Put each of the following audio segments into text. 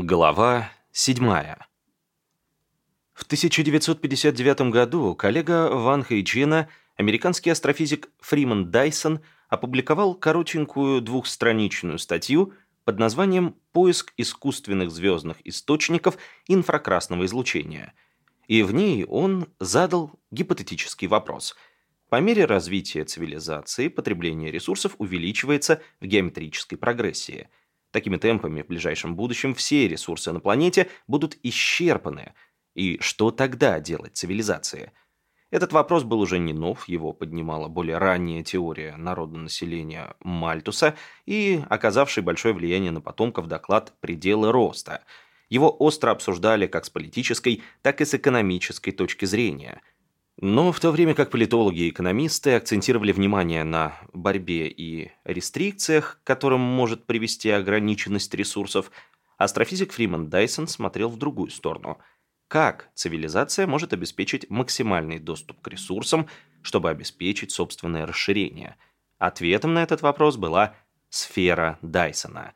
Глава 7. В 1959 году коллега Ван Хэйчина, американский астрофизик Фриман Дайсон, опубликовал коротенькую двухстраничную статью под названием «Поиск искусственных звездных источников инфракрасного излучения». И в ней он задал гипотетический вопрос. По мере развития цивилизации потребление ресурсов увеличивается в геометрической прогрессии – Такими темпами в ближайшем будущем все ресурсы на планете будут исчерпаны. И что тогда делать цивилизации? Этот вопрос был уже не нов, его поднимала более ранняя теория народонаселения Мальтуса и оказавший большое влияние на потомков доклад «Пределы роста». Его остро обсуждали как с политической, так и с экономической точки зрения – но в то время как политологи и экономисты акцентировали внимание на борьбе и рестрикциях, к которым может привести ограниченность ресурсов, астрофизик Фриман Дайсон смотрел в другую сторону. Как цивилизация может обеспечить максимальный доступ к ресурсам, чтобы обеспечить собственное расширение? Ответом на этот вопрос была сфера Дайсона.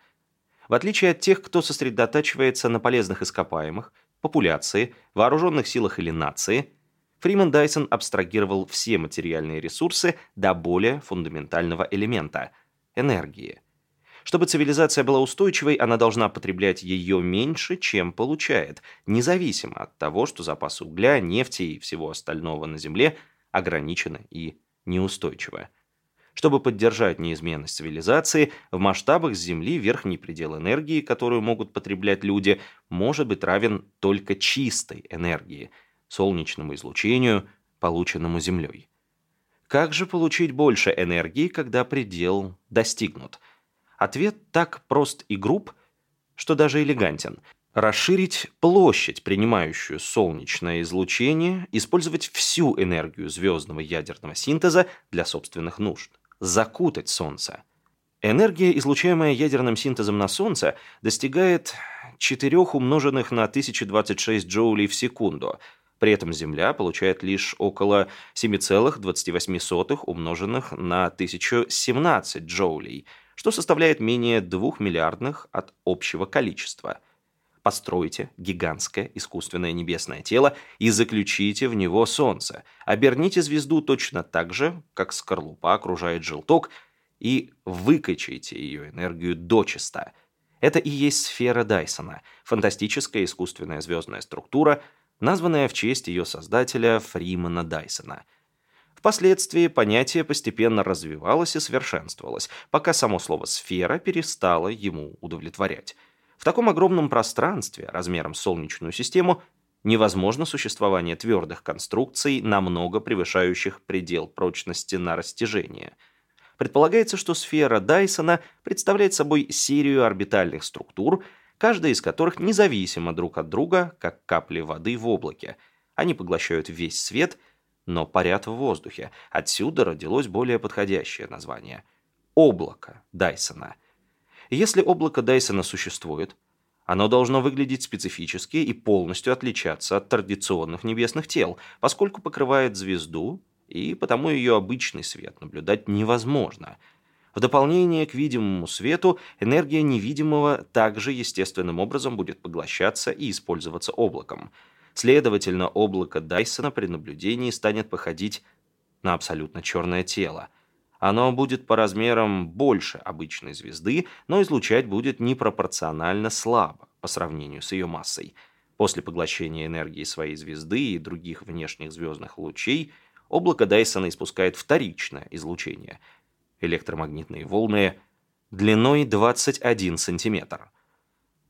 В отличие от тех, кто сосредотачивается на полезных ископаемых, популяции, вооруженных силах или нации – Фриман Дайсон абстрагировал все материальные ресурсы до более фундаментального элемента – энергии. Чтобы цивилизация была устойчивой, она должна потреблять ее меньше, чем получает, независимо от того, что запасы угля, нефти и всего остального на Земле ограничены и неустойчивы. Чтобы поддержать неизменность цивилизации, в масштабах Земли верхний предел энергии, которую могут потреблять люди, может быть равен только чистой энергии – солнечному излучению, полученному Землей. Как же получить больше энергии, когда предел достигнут? Ответ так прост и груб, что даже элегантен. Расширить площадь, принимающую солнечное излучение, использовать всю энергию звездного ядерного синтеза для собственных нужд. Закутать Солнце. Энергия, излучаемая ядерным синтезом на Солнце, достигает 4 умноженных на 1026 джоулей в секунду – при этом Земля получает лишь около 7,28 умноженных на 1017 джоулей, что составляет менее 2 миллиардных от общего количества. Постройте гигантское искусственное небесное тело и заключите в него Солнце. Оберните звезду точно так же, как скорлупа окружает желток, и выкачайте ее энергию дочисто. Это и есть сфера Дайсона, фантастическая искусственная звездная структура – названная в честь ее создателя Фримана Дайсона. Впоследствии понятие постепенно развивалось и совершенствовалось, пока само слово «сфера» перестало ему удовлетворять. В таком огромном пространстве, размером с Солнечную систему, невозможно существование твердых конструкций, намного превышающих предел прочности на растяжение. Предполагается, что сфера Дайсона представляет собой серию орбитальных структур – каждая из которых независима друг от друга, как капли воды в облаке. Они поглощают весь свет, но парят в воздухе. Отсюда родилось более подходящее название – облако Дайсона. Если облако Дайсона существует, оно должно выглядеть специфически и полностью отличаться от традиционных небесных тел, поскольку покрывает звезду, и потому ее обычный свет наблюдать невозможно – в дополнение к видимому свету, энергия невидимого также естественным образом будет поглощаться и использоваться облаком. Следовательно, облако Дайсона при наблюдении станет походить на абсолютно черное тело. Оно будет по размерам больше обычной звезды, но излучать будет непропорционально слабо по сравнению с ее массой. После поглощения энергии своей звезды и других внешних звездных лучей облако Дайсона испускает вторичное излучение – электромагнитные волны длиной 21 сантиметр.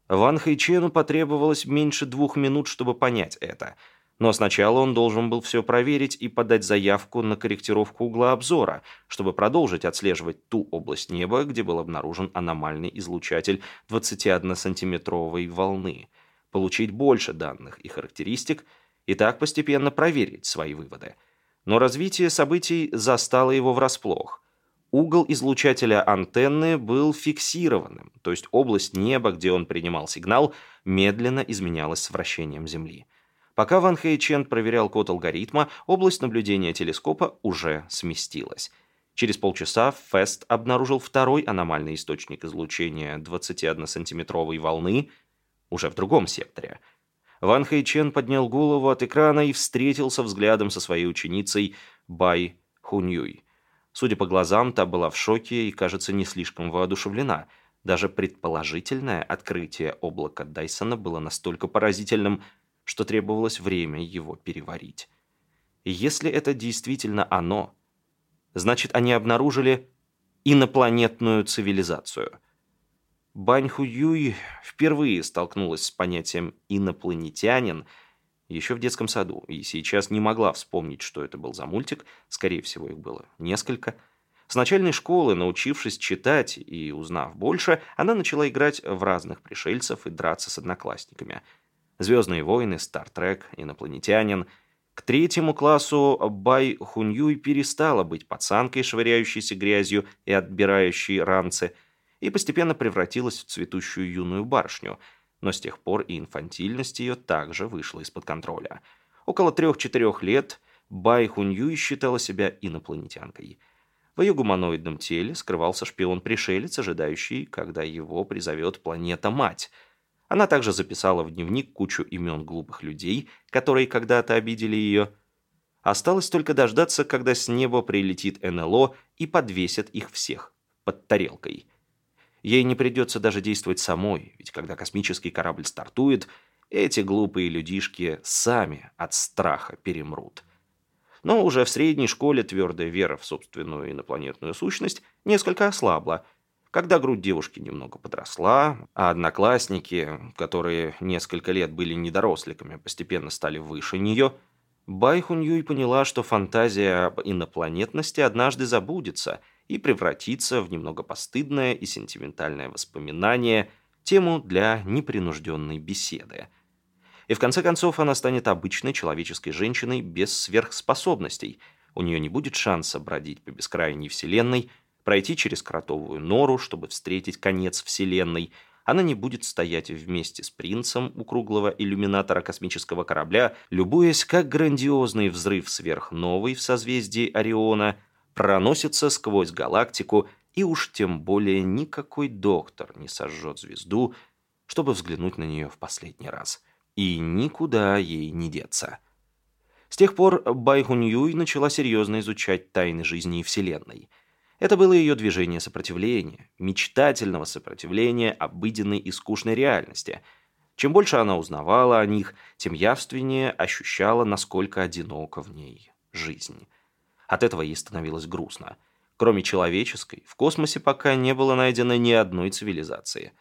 Ван Хэйчену потребовалось меньше двух минут, чтобы понять это. Но сначала он должен был все проверить и подать заявку на корректировку угла обзора, чтобы продолжить отслеживать ту область неба, где был обнаружен аномальный излучатель 21-сантиметровой волны, получить больше данных и характеристик и так постепенно проверить свои выводы. Но развитие событий застало его врасплох. Угол излучателя антенны был фиксированным, то есть область неба, где он принимал сигнал, медленно изменялась с вращением Земли. Пока Ван Хэйчен проверял код алгоритма, область наблюдения телескопа уже сместилась. Через полчаса Фест обнаружил второй аномальный источник излучения 21-сантиметровой волны, уже в другом секторе. Ван Хэйчен поднял голову от экрана и встретился взглядом со своей ученицей Бай Хуньюй. Судя по глазам, та была в шоке и, кажется, не слишком воодушевлена. Даже предположительное открытие облака Дайсона было настолько поразительным, что требовалось время его переварить. Если это действительно оно, значит, они обнаружили инопланетную цивилизацию. Бань Хуюй впервые столкнулась с понятием «инопланетянин» еще в детском саду, и сейчас не могла вспомнить, что это был за мультик, скорее всего, их было несколько. С начальной школы, научившись читать и узнав больше, она начала играть в разных пришельцев и драться с одноклассниками. «Звездные войны», «Стартрек», «Инопланетянин». К третьему классу Бай Хуньюй перестала быть пацанкой, швыряющейся грязью и отбирающей ранцы – и постепенно превратилась в цветущую юную барышню, но с тех пор и инфантильность ее также вышла из-под контроля. Около трех-четырех лет Бай Хуньюй считала себя инопланетянкой. В ее гуманоидном теле скрывался шпион-пришелец, ожидающий, когда его призовет планета-мать. Она также записала в дневник кучу имен глупых людей, которые когда-то обидели ее. Осталось только дождаться, когда с неба прилетит НЛО и подвесят их всех под тарелкой. Ей не придется даже действовать самой, ведь когда космический корабль стартует, эти глупые людишки сами от страха перемрут. Но уже в средней школе твердая вера в собственную инопланетную сущность несколько ослабла. Когда грудь девушки немного подросла, а одноклассники, которые несколько лет были недоросликами, постепенно стали выше нее, Бай Хуньюй поняла, что фантазия об инопланетности однажды забудется – и превратиться в немного постыдное и сентиментальное воспоминание, тему для непринужденной беседы. И в конце концов она станет обычной человеческой женщиной без сверхспособностей. У нее не будет шанса бродить по бескрайней вселенной, пройти через кротовую нору, чтобы встретить конец вселенной. Она не будет стоять вместе с принцем у круглого иллюминатора космического корабля, любуясь, как грандиозный взрыв сверхновой в созвездии Ориона – проносится сквозь галактику, и уж тем более никакой доктор не сожжет звезду, чтобы взглянуть на нее в последний раз. И никуда ей не деться. С тех пор Байхуньюй начала серьезно изучать тайны жизни и Вселенной. Это было ее движение сопротивления, мечтательного сопротивления обыденной и скучной реальности. Чем больше она узнавала о них, тем явственнее ощущала, насколько одинока в ней жизнь. От этого ей становилось грустно. Кроме человеческой, в космосе пока не было найдено ни одной цивилизации.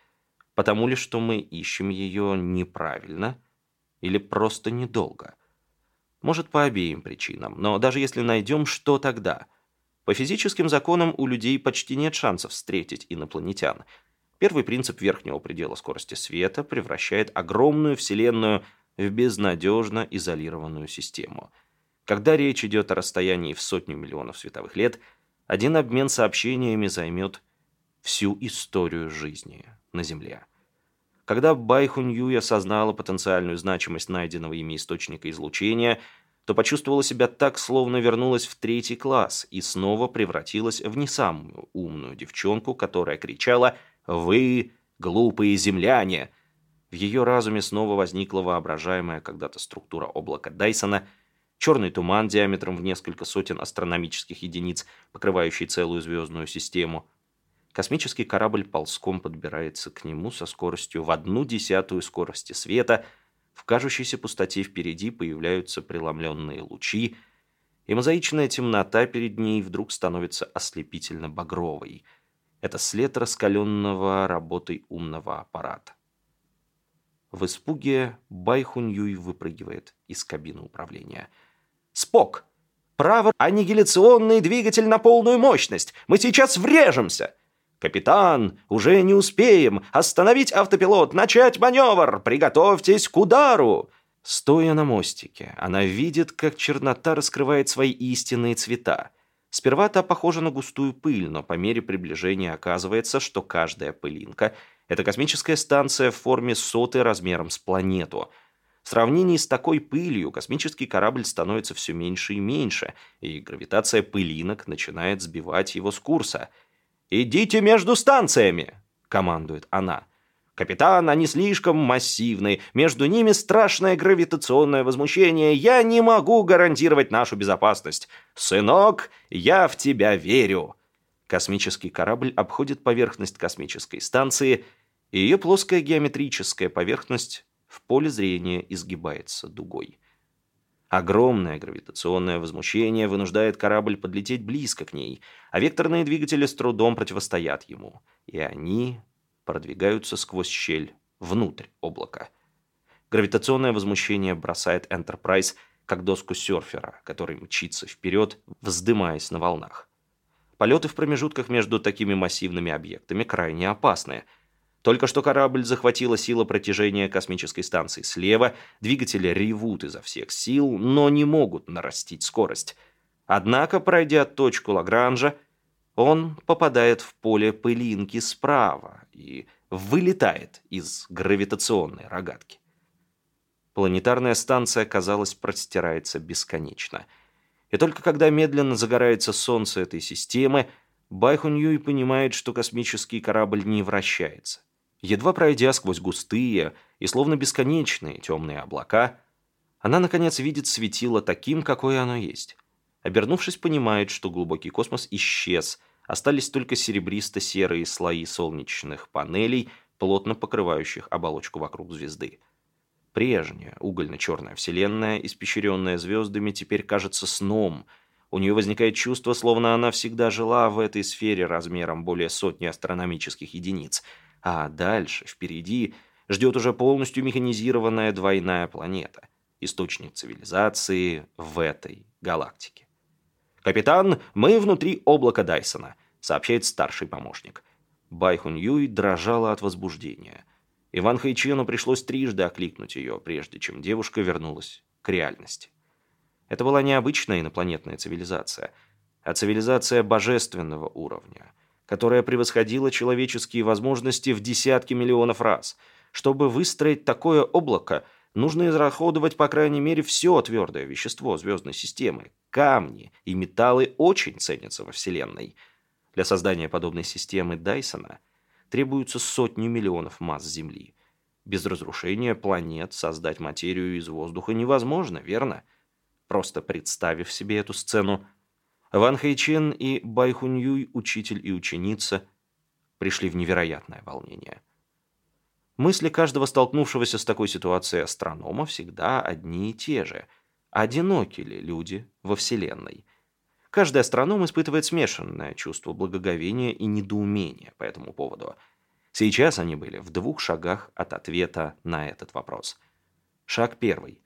Потому ли, что мы ищем ее неправильно или просто недолго? Может, по обеим причинам, но даже если найдем, что тогда? По физическим законам у людей почти нет шансов встретить инопланетян. Первый принцип верхнего предела скорости света превращает огромную Вселенную в безнадежно изолированную систему – когда речь идет о расстоянии в сотню миллионов световых лет, один обмен сообщениями займет всю историю жизни на Земле. Когда Бай Хуньюй осознала потенциальную значимость найденного ими источника излучения, то почувствовала себя так, словно вернулась в третий класс и снова превратилась в не самую умную девчонку, которая кричала «Вы глупые земляне!». В ее разуме снова возникла воображаемая когда-то структура облака Дайсона – черный туман диаметром в несколько сотен астрономических единиц, покрывающий целую звездную систему. Космический корабль ползком подбирается к нему со скоростью в одну десятую скорости света. В кажущейся пустоте впереди появляются преломленные лучи, и мозаичная темнота перед ней вдруг становится ослепительно багровой. Это след раскаленного работой умного аппарата. В испуге Байхуньюй выпрыгивает из кабины управления – Спок. Право, аннигиляционный двигатель на полную мощность. Мы сейчас врежемся. Капитан, уже не успеем. Остановить автопилот, начать маневр. Приготовьтесь к удару. Стоя на мостике, она видит, как чернота раскрывает свои истинные цвета. Сперва та похожа на густую пыль, но по мере приближения оказывается, что каждая пылинка – это космическая станция в форме соты размером с планету – в сравнении с такой пылью космический корабль становится все меньше и меньше, и гравитация пылинок начинает сбивать его с курса. «Идите между станциями!» – командует она. Капитан, они слишком массивны. Между ними страшное гравитационное возмущение. Я не могу гарантировать нашу безопасность. Сынок, я в тебя верю. Космический корабль обходит поверхность космической станции, и ее плоская геометрическая поверхность в поле зрения изгибается дугой. Огромное гравитационное возмущение вынуждает корабль подлететь близко к ней, а векторные двигатели с трудом противостоят ему, и они продвигаются сквозь щель внутрь облака. Гравитационное возмущение бросает Enterprise как доску серфера, который мчится вперед, вздымаясь на волнах. Полеты в промежутках между такими массивными объектами крайне опасны. Только что корабль захватила сила протяжения космической станции слева, двигатели ревут изо всех сил, но не могут нарастить скорость. Однако, пройдя точку Лагранжа, он попадает в поле пылинки справа и вылетает из гравитационной рогатки. Планетарная станция, казалось, простирается бесконечно – и только когда медленно загорается солнце этой системы, Байхуньюй понимает, что космический корабль не вращается. Едва пройдя сквозь густые и словно бесконечные темные облака, она, наконец, видит светило таким, какое оно есть. Обернувшись, понимает, что глубокий космос исчез, остались только серебристо-серые слои солнечных панелей, плотно покрывающих оболочку вокруг звезды. Прежняя угольно-черная вселенная, испещренная звездами, теперь кажется сном. У нее возникает чувство, словно она всегда жила в этой сфере размером более сотни астрономических единиц. А дальше, впереди, ждет уже полностью механизированная двойная планета, источник цивилизации в этой галактике. «Капитан, мы внутри облака Дайсона», — сообщает старший помощник. Байхун Юй дрожала от возбуждения — Иван Хайчену пришлось трижды окликнуть ее, прежде чем девушка вернулась к реальности. Это была необычная инопланетная цивилизация, а цивилизация божественного уровня, которая превосходила человеческие возможности в десятки миллионов раз. Чтобы выстроить такое облако, нужно израсходовать, по крайней мере, все твердое вещество звездной системы. Камни и металлы очень ценятся во Вселенной. Для создания подобной системы Дайсона – требуются сотни миллионов масс Земли. Без разрушения планет создать материю из воздуха невозможно, верно? Просто представив себе эту сцену, Ван Хэйчен и Бай Хуньюй, учитель и ученица, пришли в невероятное волнение. Мысли каждого столкнувшегося с такой ситуацией астронома всегда одни и те же. Одиноки ли люди во Вселенной? Каждый астроном испытывает смешанное чувство благоговения и недоумения по этому поводу. Сейчас они были в двух шагах от ответа на этот вопрос. Шаг первый.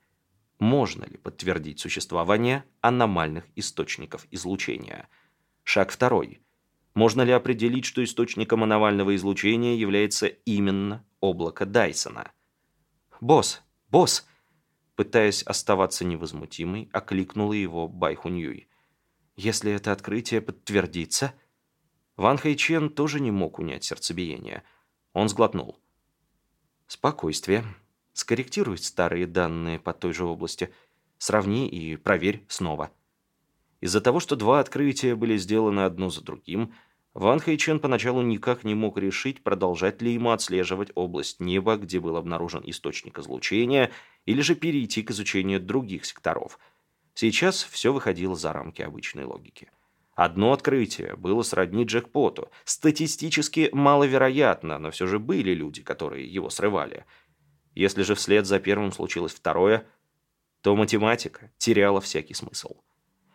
Можно ли подтвердить существование аномальных источников излучения? Шаг второй. Можно ли определить, что источником аномального излучения является именно облако Дайсона? «Босс! Босс!» Пытаясь оставаться невозмутимой, окликнула его Байхуньюй. Если это открытие подтвердится... Ван Хэйчен тоже не мог унять сердцебиение. Он сглотнул. Спокойствие. Скорректируй старые данные по той же области. Сравни и проверь снова. Из-за того, что два открытия были сделаны одно за другим, Ван Хэйчен поначалу никак не мог решить, продолжать ли ему отслеживать область неба, где был обнаружен источник излучения, или же перейти к изучению других секторов – Сейчас все выходило за рамки обычной логики. Одно открытие было сродни джекпоту. Статистически маловероятно, но все же были люди, которые его срывали. Если же вслед за первым случилось второе, то математика теряла всякий смысл.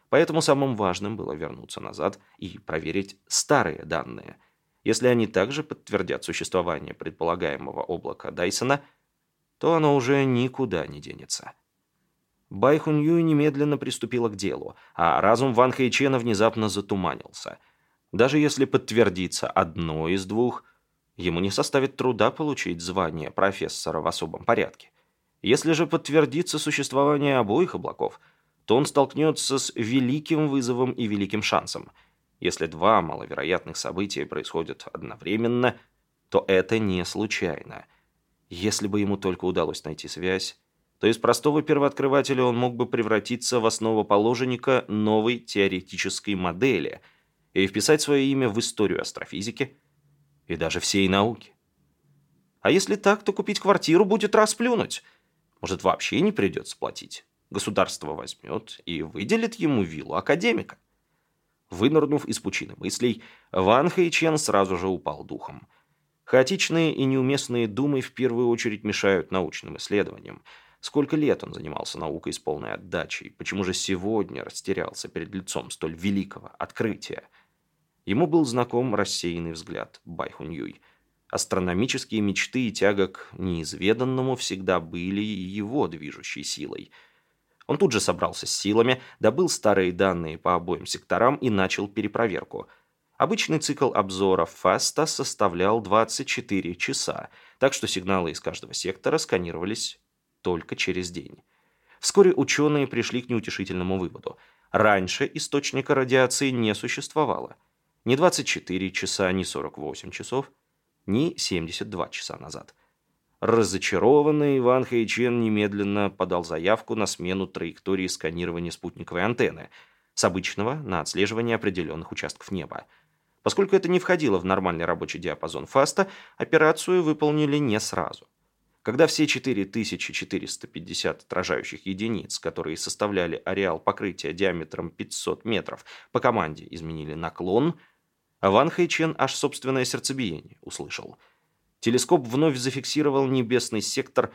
Поэтому самым важным было вернуться назад и проверить старые данные. Если они также подтвердят существование предполагаемого облака Дайсона, то оно уже никуда не денется. Бай Хунь немедленно приступила к делу, а разум Ван Хэйчена внезапно затуманился. Даже если подтвердится одно из двух, ему не составит труда получить звание профессора в особом порядке. Если же подтвердится существование обоих облаков, то он столкнется с великим вызовом и великим шансом. Если два маловероятных события происходят одновременно, то это не случайно. Если бы ему только удалось найти связь, то из простого первооткрывателя он мог бы превратиться в основоположника новой теоретической модели и вписать свое имя в историю астрофизики и даже всей науки. А если так, то купить квартиру будет расплюнуть. Может, вообще не придется платить. Государство возьмет и выделит ему виллу академика. Вынырнув из пучины мыслей, Ван Хэйчен сразу же упал духом. Хаотичные и неуместные думы в первую очередь мешают научным исследованиям. Сколько лет он занимался наукой с полной отдачей, почему же сегодня растерялся перед лицом столь великого открытия? Ему был знаком рассеянный взгляд Байхуньюй. Астрономические мечты и тяга к неизведанному всегда были его движущей силой – он тут же собрался с силами, добыл старые данные по обоим секторам и начал перепроверку. Обычный цикл обзора ФАСТа составлял 24 часа, так что сигналы из каждого сектора сканировались только через день. Вскоре ученые пришли к неутешительному выводу. Раньше источника радиации не существовало. Ни 24 часа, ни 48 часов, ни 72 часа назад – Разочарованный Иван Хэйчен немедленно подал заявку на смену траектории сканирования спутниковой антенны с обычного на отслеживание определенных участков неба. Поскольку это не входило в нормальный рабочий диапазон ФАСТа, операцию выполнили не сразу. Когда все 4450 отражающих единиц, которые составляли ареал покрытия диаметром 500 метров, по команде изменили наклон, Ван Хэйчен аж собственное сердцебиение услышал – Телескоп вновь зафиксировал небесный сектор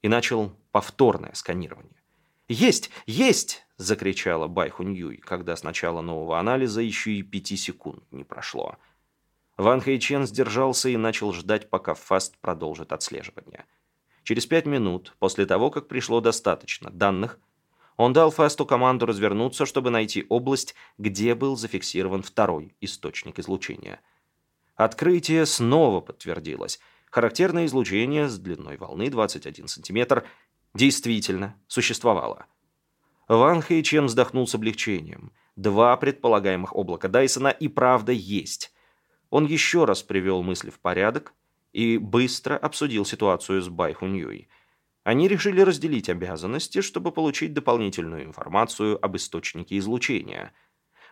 и начал повторное сканирование. «Есть! Есть!» – закричала Байхуньюй, когда с начала нового анализа еще и пяти секунд не прошло. Ван Хэйчен сдержался и начал ждать, пока Фаст продолжит отслеживание. Через пять минут, после того, как пришло достаточно данных, он дал Фасту команду развернуться, чтобы найти область, где был зафиксирован второй источник излучения – Открытие снова подтвердилось. Характерное излучение с длиной волны 21 см действительно существовало. Ван Хэйчен вздохнул с облегчением. Два предполагаемых облака Дайсона и правда есть. Он еще раз привел мысли в порядок и быстро обсудил ситуацию с Бай Хуньюй. Они решили разделить обязанности, чтобы получить дополнительную информацию об источнике излучения –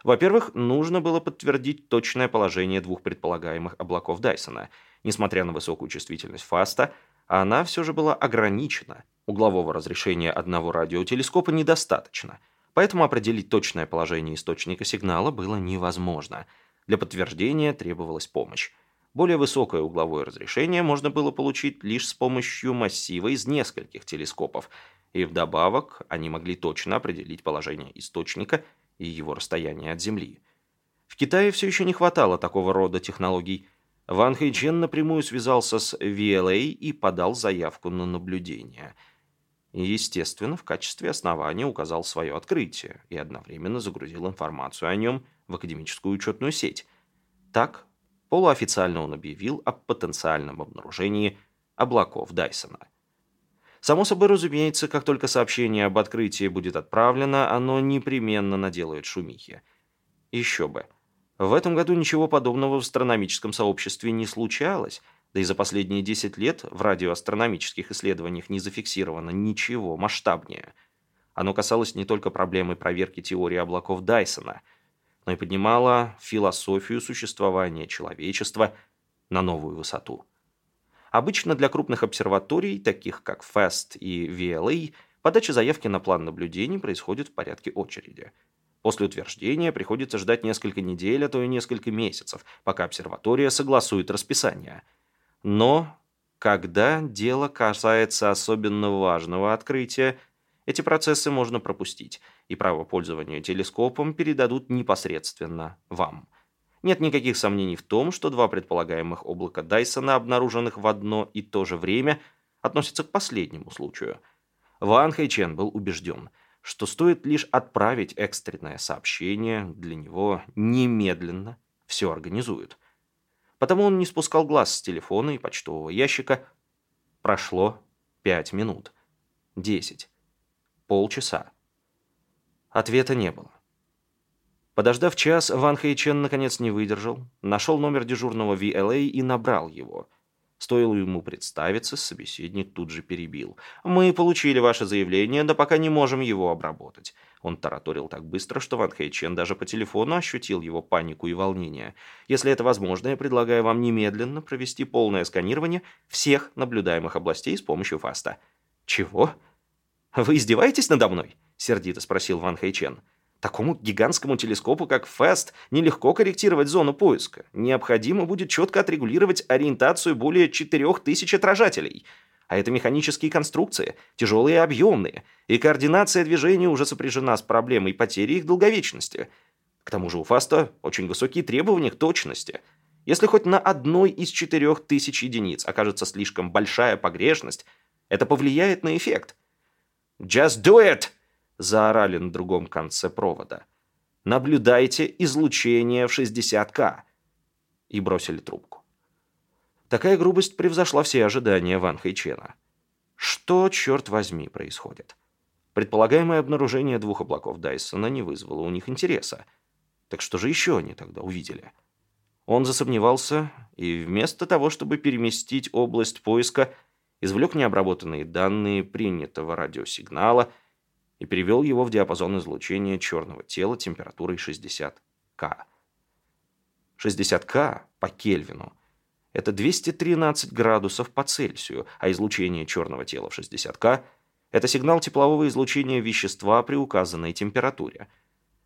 во-первых, нужно было подтвердить точное положение двух предполагаемых облаков Дайсона. Несмотря на высокую чувствительность фаста, она все же была ограничена. Углового разрешения одного радиотелескопа недостаточно, поэтому определить точное положение источника сигнала было невозможно. Для подтверждения требовалась помощь. Более высокое угловое разрешение можно было получить лишь с помощью массива из нескольких телескопов, и вдобавок они могли точно определить положение источника – и его расстояние от Земли. В Китае все еще не хватало такого рода технологий. Ван Хэйчен напрямую связался с VLA и подал заявку на наблюдение. Естественно, в качестве основания указал свое открытие и одновременно загрузил информацию о нем в академическую учетную сеть. Так, полуофициально он объявил о потенциальном обнаружении облаков Дайсона. Само собой разумеется, как только сообщение об открытии будет отправлено, оно непременно наделает шумихи. Еще бы. В этом году ничего подобного в астрономическом сообществе не случалось, да и за последние 10 лет в радиоастрономических исследованиях не зафиксировано ничего масштабнее. Оно касалось не только проблемы проверки теории облаков Дайсона, но и поднимало философию существования человечества на новую высоту. Обычно для крупных обсерваторий, таких как FAST и VLA, подача заявки на план наблюдений происходит в порядке очереди. После утверждения приходится ждать несколько недель, а то и несколько месяцев, пока обсерватория согласует расписание. Но когда дело касается особенно важного открытия, эти процессы можно пропустить, и право пользования телескопом передадут непосредственно вам – нет никаких сомнений в том, что два предполагаемых облака Дайсона, обнаруженных в одно и то же время, относятся к последнему случаю. Ван Хэйчен был убежден, что стоит лишь отправить экстренное сообщение, для него немедленно все организуют. Потому он не спускал глаз с телефона и почтового ящика. Прошло пять минут. Десять. Полчаса. Ответа не было. Подождав час, Ван Хэйчен наконец не выдержал, нашел номер дежурного VLA и набрал его. Стоило ему представиться, собеседник тут же перебил. «Мы получили ваше заявление, но пока не можем его обработать». Он тараторил так быстро, что Ван Хэйчен даже по телефону ощутил его панику и волнение. «Если это возможно, я предлагаю вам немедленно провести полное сканирование всех наблюдаемых областей с помощью ФАСТа». «Чего? Вы издеваетесь надо мной?» — сердито спросил Ван Хэйчен. Такому гигантскому телескопу, как FAST, нелегко корректировать зону поиска. Необходимо будет четко отрегулировать ориентацию более 4000 отражателей. А это механические конструкции, тяжелые и объемные, и координация движения уже сопряжена с проблемой потери их долговечности. К тому же у FAST очень высокие требования к точности. Если хоть на одной из 4000 единиц окажется слишком большая погрешность, это повлияет на эффект. «Just do it!» заорали на другом конце провода. «Наблюдайте излучение в 60К!» И бросили трубку. Такая грубость превзошла все ожидания Ван Хэйчена. Что, черт возьми, происходит? Предполагаемое обнаружение двух облаков Дайсона не вызвало у них интереса. Так что же еще они тогда увидели? Он засомневался и вместо того, чтобы переместить область поиска, извлек необработанные данные принятого радиосигнала – и перевел его в диапазон излучения черного тела температурой 60 К. 60 К по Кельвину – это 213 градусов по Цельсию, а излучение черного тела в 60 К – это сигнал теплового излучения вещества при указанной температуре.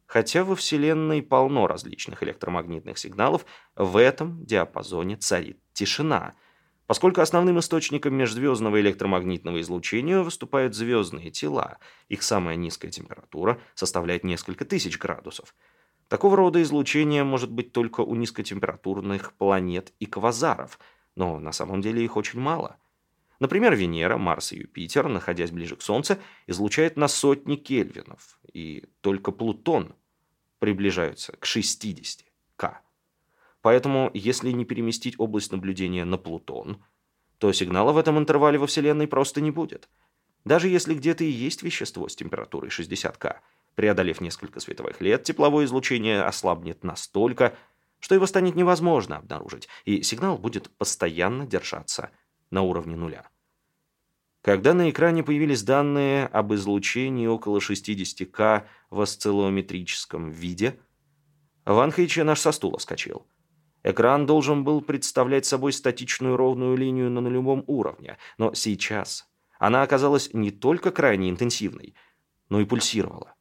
Хотя во Вселенной полно различных электромагнитных сигналов, в этом диапазоне царит тишина – Поскольку основным источником межзвездного электромагнитного излучения выступают звездные тела, их самая низкая температура составляет несколько тысяч градусов. Такого рода излучение может быть только у низкотемпературных планет и квазаров, но на самом деле их очень мало. Например, Венера, Марс и Юпитер, находясь ближе к Солнцу, излучают на сотни кельвинов, и только Плутон приближается к 60 К. Поэтому, если не переместить область наблюдения на Плутон, то сигнала в этом интервале во Вселенной просто не будет. Даже если где-то и есть вещество с температурой 60 К, преодолев несколько световых лет, тепловое излучение ослабнет настолько, что его станет невозможно обнаружить, и сигнал будет постоянно держаться на уровне нуля. Когда на экране появились данные об излучении около 60 К в осциллометрическом виде, Ван Хэйчен аж со стула вскочил. Экран должен был представлять собой статичную ровную линию на нулевом уровне, но сейчас она оказалась не только крайне интенсивной, но и пульсировала,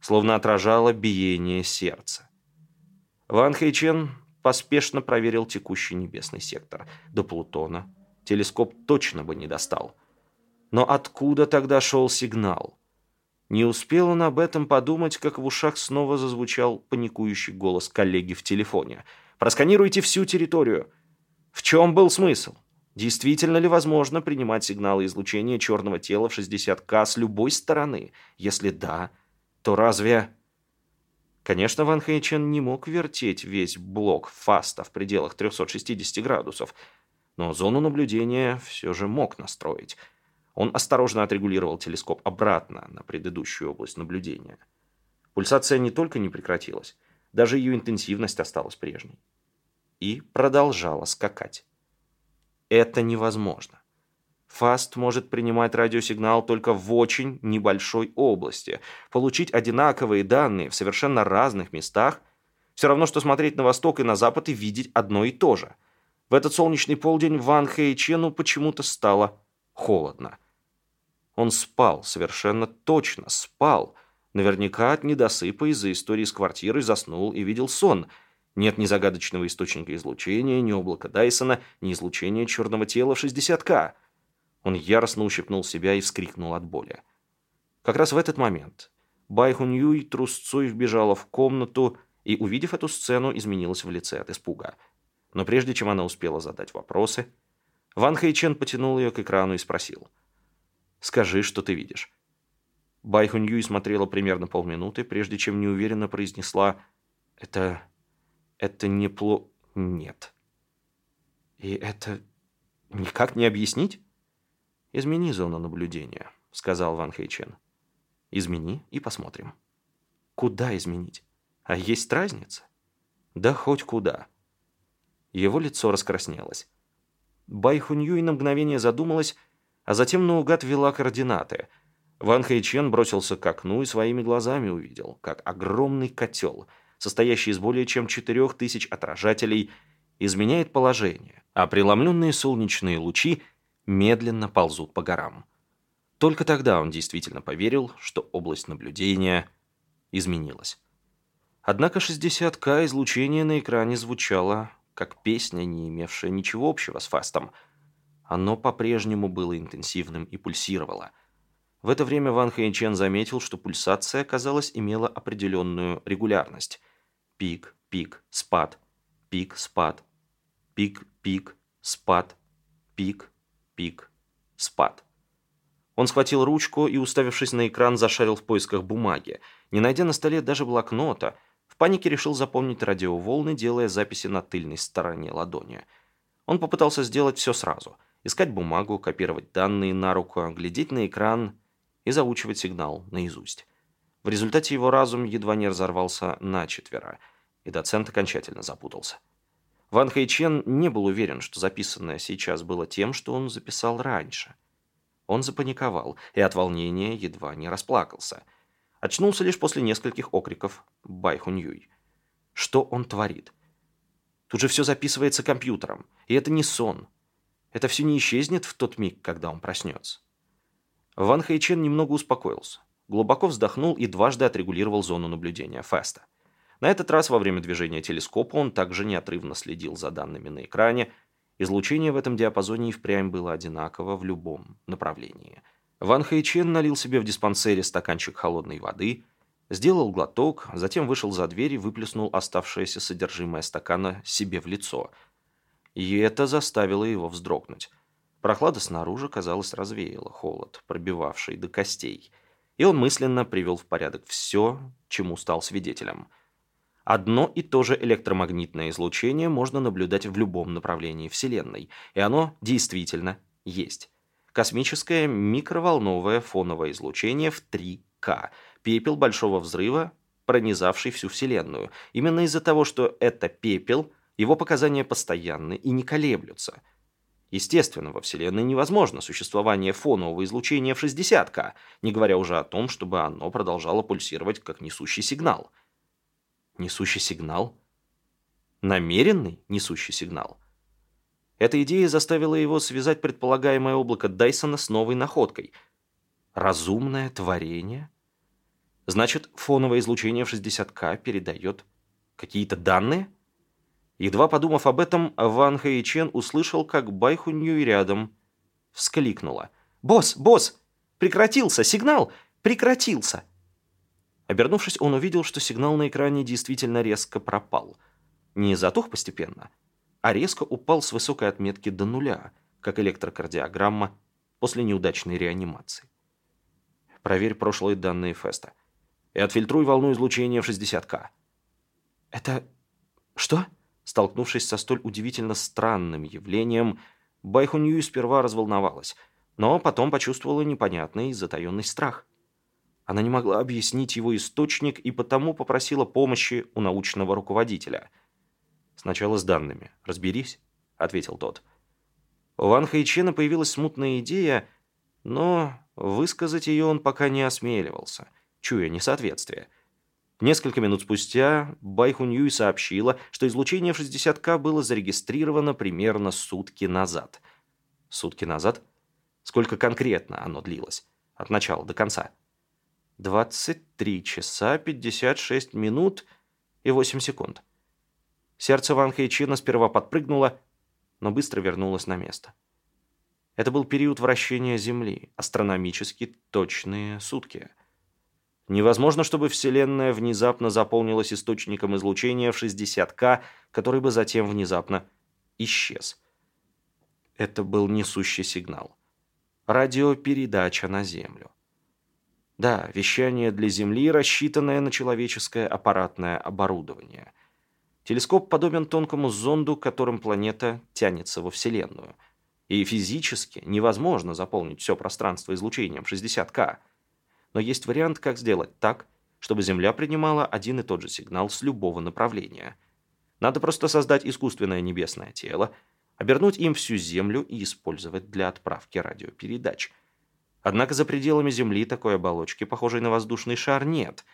словно отражала биение сердца. Ван Хэйчен поспешно проверил текущий небесный сектор. До Плутона телескоп точно бы не достал. Но откуда тогда шел сигнал? Не успел он об этом подумать, как в ушах снова зазвучал паникующий голос коллеги в телефоне – Просканируйте всю территорию. В чем был смысл? Действительно ли возможно принимать сигналы излучения черного тела в 60К с любой стороны? Если да, то разве... Конечно, Ван Хэйчен не мог вертеть весь блок фаста в пределах 360 градусов, но зону наблюдения все же мог настроить. Он осторожно отрегулировал телескоп обратно на предыдущую область наблюдения. Пульсация не только не прекратилась, даже ее интенсивность осталась прежней. И продолжала скакать. Это невозможно. Фаст может принимать радиосигнал только в очень небольшой области. Получить одинаковые данные в совершенно разных местах все равно, что смотреть на восток и на запад и видеть одно и то же. В этот солнечный полдень Ван Хэйчену почему-то стало холодно. Он спал, совершенно точно спал – Наверняка от недосыпа из-за истории с квартирой заснул и видел сон. Нет ни загадочного источника излучения, ни облака Дайсона, ни излучения черного тела в 60К. Он яростно ущипнул себя и вскрикнул от боли. Как раз в этот момент Бай Хуньюй трусцой вбежала в комнату и, увидев эту сцену, изменилась в лице от испуга. Но прежде чем она успела задать вопросы, Ван Хэйчен потянул ее к экрану и спросил. «Скажи, что ты видишь». Бай Хуньюй смотрела примерно полминуты, прежде чем неуверенно произнесла «Это... это не пло... нет». «И это никак не объяснить?» «Измени зону наблюдения», — сказал Ван Хэйчен. «Измени и посмотрим». «Куда изменить? А есть разница?» «Да хоть куда». Его лицо раскраснелось. Бай Хуньюй на мгновение задумалась, а затем наугад ввела координаты. Ван Хэйчен бросился к окну и своими глазами увидел, как огромный котел, состоящий из более чем четырех тысяч отражателей, изменяет положение, а преломленные солнечные лучи медленно ползут по горам. Только тогда он действительно поверил, что область наблюдения изменилась. Однако 60К излучение на экране звучало, как песня, не имевшая ничего общего с фастом. Оно по-прежнему было интенсивным и пульсировало. В это время Ван Хэйчен заметил, что пульсация, казалось, имела определенную регулярность. Пик, пик, спад, пик, спад, пик, пик, спад, пик, пик, спад. Он схватил ручку и, уставившись на экран, зашарил в поисках бумаги. Не найдя на столе даже блокнота, в панике решил запомнить радиоволны, делая записи на тыльной стороне ладони. Он попытался сделать все сразу. Искать бумагу, копировать данные на руку, глядеть на экран и заучивать сигнал наизусть. В результате его разум едва не разорвался на четверо, и доцент окончательно запутался. Ван Хэйчен не был уверен, что записанное сейчас было тем, что он записал раньше – он запаниковал и от волнения едва не расплакался. Очнулся лишь после нескольких окриков Байхуньюй. Что он творит? Тут же все записывается компьютером, и это не сон. Это все не исчезнет в тот миг, когда он проснется. Ван Хэйчен немного успокоился, глубоко вздохнул и дважды отрегулировал зону наблюдения Феста. На этот раз во время движения телескопа он также неотрывно следил за данными на экране, Излучение в этом диапазоне и впрямь было одинаково в любом направлении. Ван Хэйчен налил себе в диспансере стаканчик холодной воды, сделал глоток, затем вышел за дверь и выплеснул оставшееся содержимое стакана себе в лицо. И это заставило его вздрогнуть. Прохлада снаружи, казалось, развеяла холод, пробивавший до костей. И он мысленно привел в порядок все, чему стал свидетелем – Одно и то же электромагнитное излучение можно наблюдать в любом направлении Вселенной, и оно действительно есть. Космическое микроволновое фоновое излучение в 3К, пепел большого взрыва, пронизавший всю Вселенную. Именно из-за того, что это пепел, его показания постоянны и не колеблются. Естественно, во Вселенной невозможно существование фонового излучения в 60К, не говоря уже о том, чтобы оно продолжало пульсировать как несущий сигнал – Несущий сигнал? Намеренный несущий сигнал? Эта идея заставила его связать предполагаемое облако Дайсона с новой находкой. Разумное творение? Значит, фоновое излучение в 60К передает какие-то данные? Едва подумав об этом, Ван Хэйчен услышал, как Байхунью рядом вскликнула. «Босс! Босс! Прекратился! Сигнал! Прекратился!» Обернувшись, он увидел, что сигнал на экране действительно резко пропал. Не затух постепенно, а резко упал с высокой отметки до нуля, как электрокардиограмма после неудачной реанимации. Проверь прошлые данные Феста. И отфильтруй волну излучения в 60К. Это... что? Столкнувшись со столь удивительно странным явлением, Байхунью сперва разволновалась, но потом почувствовала непонятный затаенный страх – она не могла объяснить его источник и потому попросила помощи у научного руководителя. «Сначала с данными. Разберись», — ответил тот. У Ван Хайчена появилась смутная идея, но высказать ее он пока не осмеливался, чуя несоответствие. Несколько минут спустя Байхуньюй сообщила, что излучение в 60К было зарегистрировано примерно сутки назад. Сутки назад? Сколько конкретно оно длилось? От начала до конца? 23 часа 56 минут и 8 секунд. Сердце Ван Хэйчина сперва подпрыгнуло, но быстро вернулось на место. Это был период вращения Земли, астрономически точные сутки. Невозможно, чтобы Вселенная внезапно заполнилась источником излучения в 60К, который бы затем внезапно исчез. Это был несущий сигнал. Радиопередача на Землю. Да, вещание для Земли, рассчитанное на человеческое аппаратное оборудование. Телескоп подобен тонкому зонду, которым планета тянется во Вселенную. И физически невозможно заполнить все пространство излучением 60К. Но есть вариант, как сделать так, чтобы Земля принимала один и тот же сигнал с любого направления. Надо просто создать искусственное небесное тело, обернуть им всю Землю и использовать для отправки радиопередач. Однако за пределами Земли такой оболочки, похожей на воздушный шар, нет.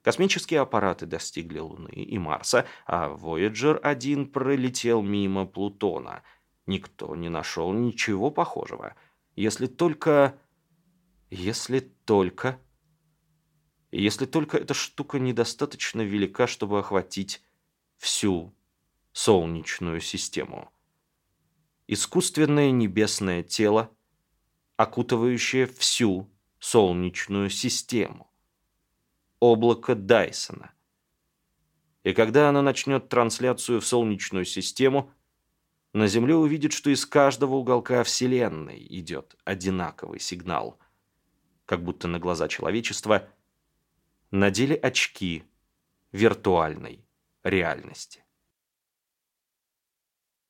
Космические аппараты достигли Луны и Марса, а Voyager-1 пролетел мимо Плутона. Никто не нашел ничего похожего. Если только... Если только... Если только эта штука недостаточно велика, чтобы охватить всю Солнечную систему искусственное небесное тело, окутывающее всю Солнечную систему. Облако Дайсона. И когда оно начнет трансляцию в Солнечную систему, на Земле увидит, что из каждого уголка Вселенной идет одинаковый сигнал, как будто на глаза человечества надели очки виртуальной реальности.